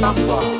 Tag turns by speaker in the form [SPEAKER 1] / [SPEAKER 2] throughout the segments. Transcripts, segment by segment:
[SPEAKER 1] 大。哥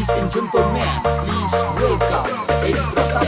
[SPEAKER 2] Ladies and gentlemen, please welcome Edi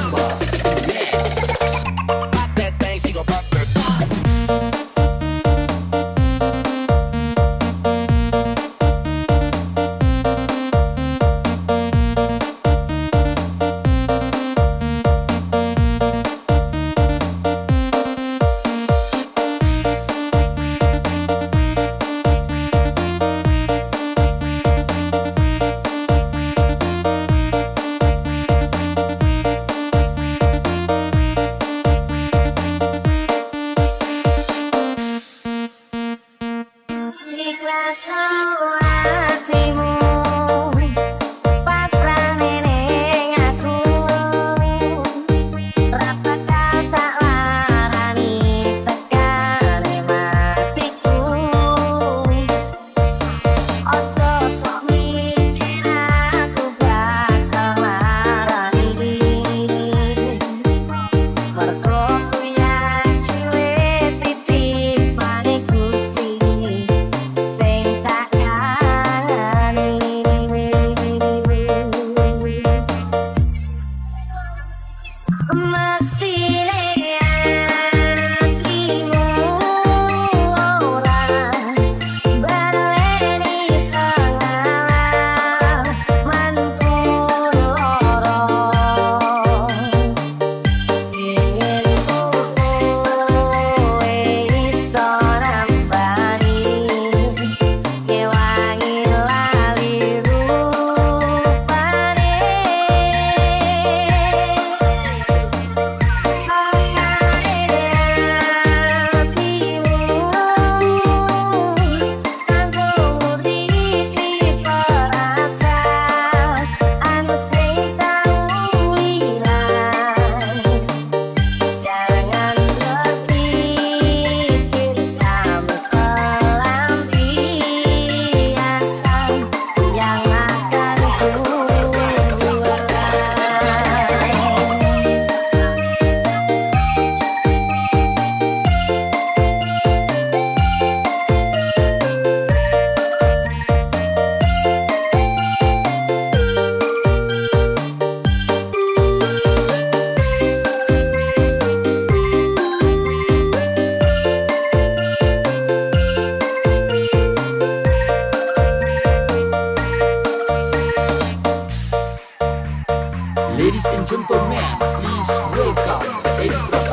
[SPEAKER 2] and gentlemen, please welcome Pratamba